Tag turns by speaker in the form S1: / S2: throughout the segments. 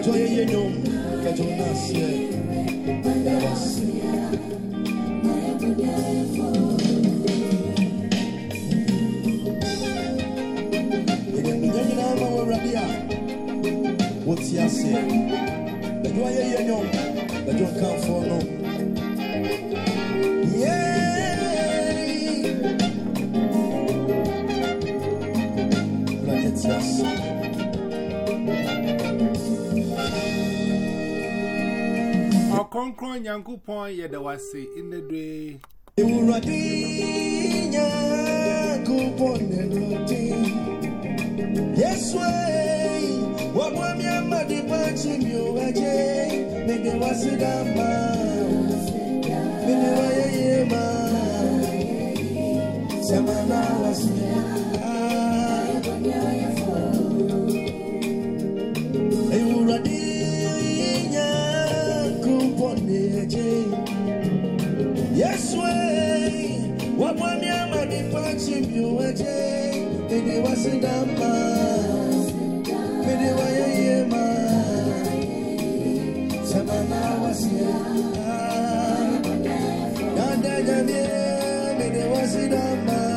S1: Ejo ye ye nyom, kejo nasye. Yabasi. Ede kunyamina ma wuradia. Woti ase. Ejo ye ye nyom, ejo kanfo no. Yeah. Wurade ti ase.
S2: Ọkọnkọn Nyankopɔn yɛda wase nnɛdwe
S1: Ewurade Nyankopɔn n'Awurade. Yesu ee, wabɔ mi ama de bɔnkye mi o agye. Mede Yesu ee, wabɔ mi ama de bɔnkye mi o agye. Mede wase da ma o. Mede wayɛ yie ma o. Sɛma na wase. Ah. Dada nyamie, mede wase da ma o.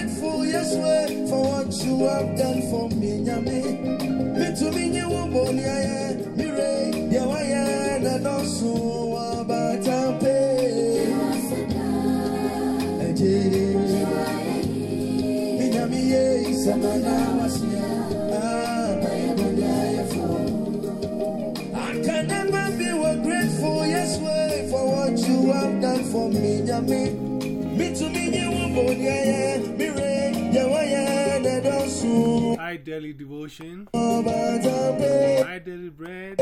S1: grateful, yes, way, for what you have done for me, Nyame. Me to me, you won't yeah, why, yeah, and also, about a pay. Me, Nyame, yeah, Samana, was here. I can never be grateful, yes, way, for what you have done for me, Nyame. Me to me, you won't bone, yeah, yeah,
S2: I daily devotion. I daily bread,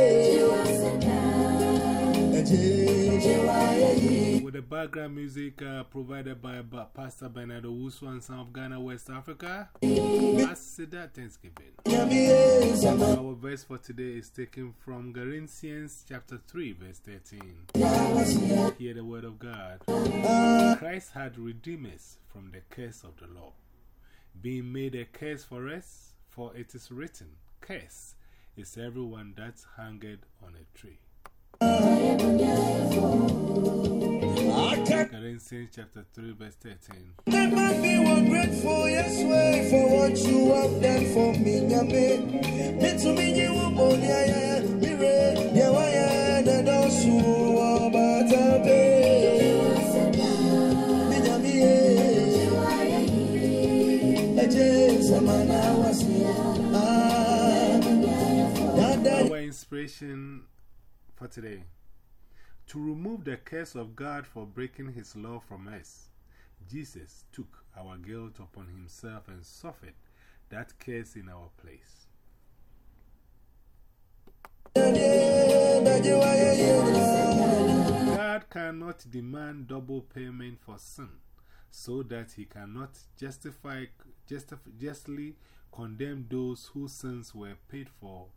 S2: with the background music uh, provided by Pastor Bernardo Wusu and Son of Ghana, West Africa. Asida Thanksgiving. Our verse for today is taken from Galatians chapter 3, verse 13. Hear the word of God. Christ had redeemed us from the curse of the law, being made a curse for us, for it is written, Curse is everyone that's hanged on a tree. Galatians chapter 3, verse 13.
S1: Never be more grateful, yes, way, for what you have done for me. Me to me, you will
S2: inspiration for today to remove the curse of God for breaking his law from us, Jesus took our guilt upon himself and suffered that curse in our place. God cannot demand double payment for sin, so that he cannot justify, justif justly condemn those whose sins were paid for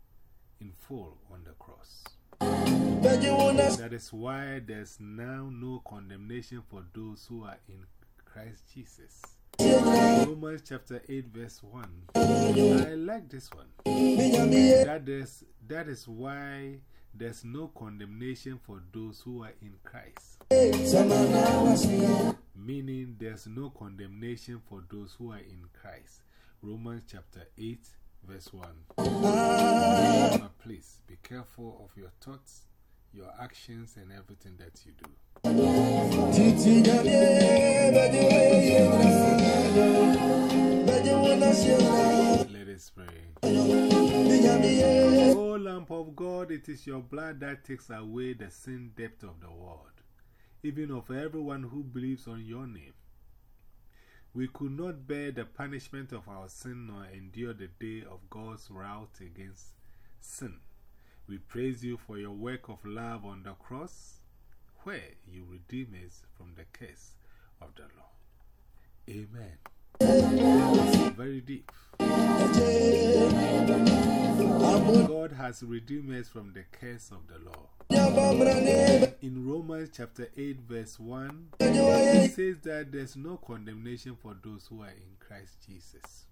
S2: in full on the cross. That is why there's now no condemnation for those who are in Christ Jesus. Romans chapter 8, verse 1. I like this one. That is, that is why there's no condemnation for those who are in Christ. Meaning there's no condemnation for those who are in Christ. Romans chapter 8, verse 1. Please be careful of your thoughts, your actions, and everything that you do.
S1: Titi Nyame, Badi Waye, Badi Wanasiana,
S2: Let us pray. O Lamb of God, it is your blood that takes away the sin depth of the world, even of everyone who believes on your name. We could not bear the punishment of our sin nor endure the day of God's wrath against sin. We praise you for your work of love on the cross, where you redeem us from the curse of the law. Amen. Very deep. God has redeemed us from the curse of the law. In Romans chapter 8, verse 1, it says that there's no condemnation for those who are in Christ Jesus.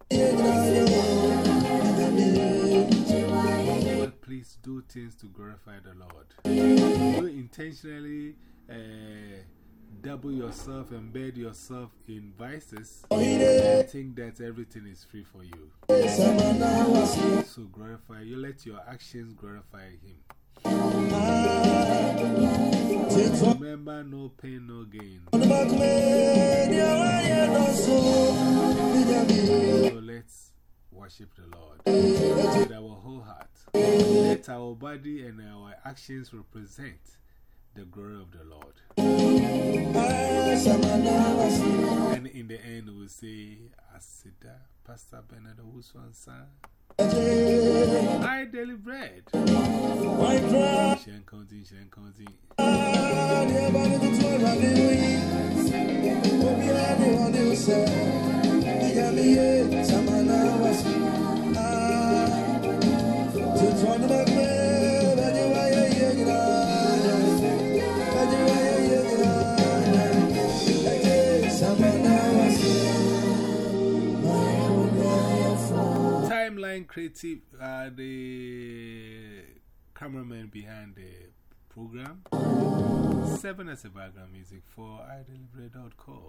S2: But please do things to glorify the Lord. Do intentionally uh, double yourself, embed yourself in vices, and think that everything is free for you. So glorify, you let your actions glorify Him. Remember, no pain, no gain. So let's worship the Lord with our whole heart. Let our body and our actions represent the glory of the Lord. And in the end, we'll say, Asida, Pastor Bernard Wuswansa. I daily bread. Shen County, Shen County. Timeline Creative, uh, the cameraman behind the program. Seven as a background music for idolibre.co.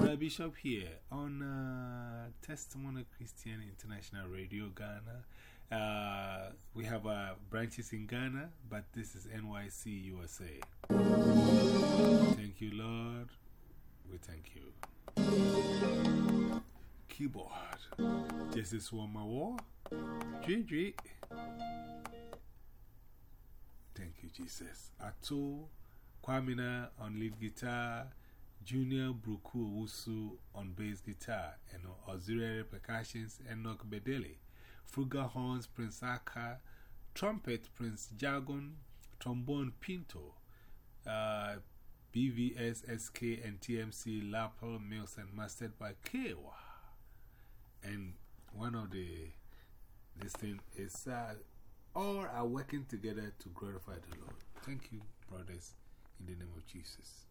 S2: Brad Bishop here on uh, Testimony Christian International Radio Ghana. Uh, we have branches in Ghana, but this is NYC USA. Thank you, Lord. We thank you. Keyboard. This is one more war. GG. Thank you, Jesus. Ato Kwamina on lead guitar, Junior Bruku Wusu on bass guitar, and auxiliary percussions, Enoch Bedele, Frugal horns, Prince Aka, trumpet, Prince Jagon, trombone, Pinto, uh, BVS, SK, and TMC, Lapel, Mills, and mastered by Kewa. And one of the, this thing is, uh, all are working together to glorify the Lord. Thank you, brothers, in the name of Jesus.